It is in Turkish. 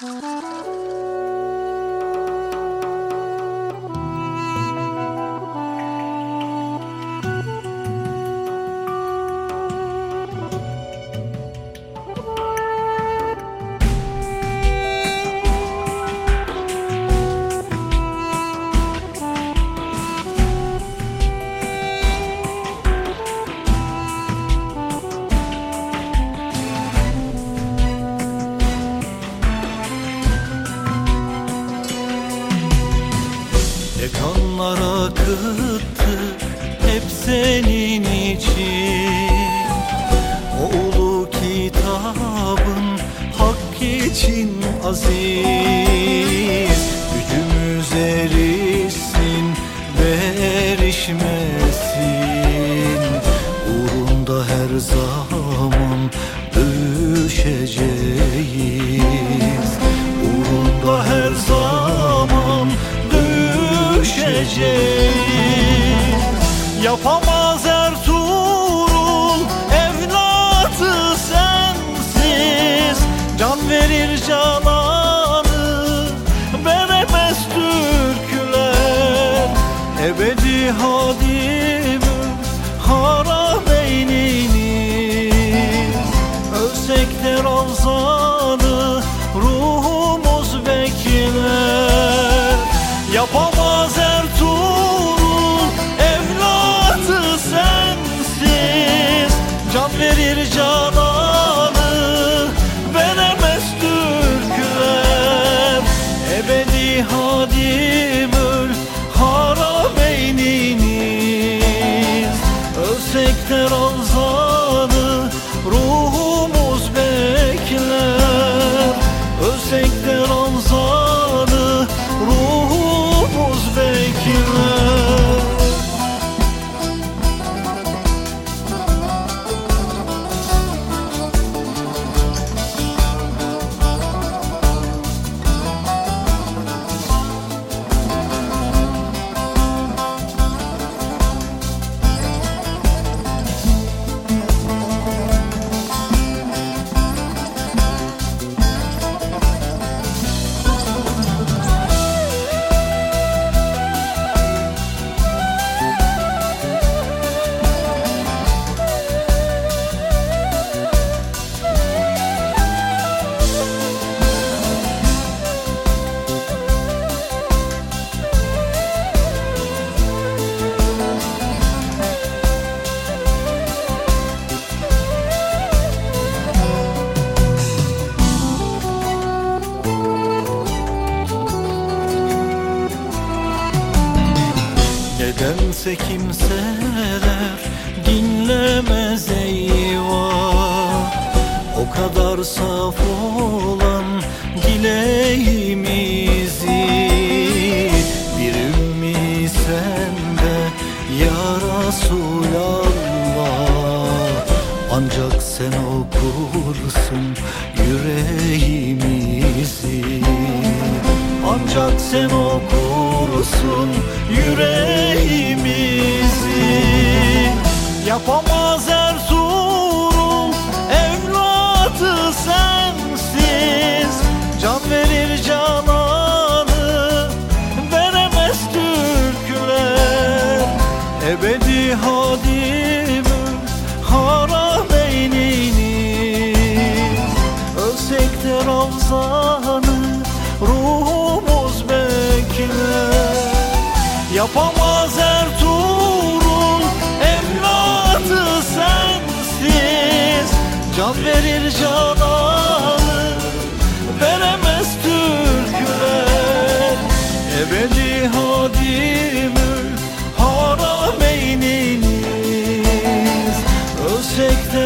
Música akıttı hep senin için. O ulu kitabın hak için aziz. Gücümüz erisin ve erişmesin. Uğrunda her zaman dövüşeceğiz. Uğrunda her zaman dövüşeceğiz Yapamaz Ertuğrul evladı sensiz. Can verir cananı veremez Türkler Ebedi hadimü harabeyniniz Ölsek de ravzanı verir cananı Nedense kimseler dinlemez eyvah. O kadar saf olan dileğimizi Bir ümmi sende ya Resulallah. Ancak sen okursun yüreğimizi. Ancak sen okursun yüreğimizi Yapamaz Ertuğrul evladı sensiz. Can verir cananı veremez Türkler. Ebedi hadimü harabeyniniz Ölsek de ravzanı ruhumuz bekler. Yapamaz Ertuğrul hayatı sensiz Can verir cananı veremez türküler. Ebedi hadimül harameyniniz Ölsek de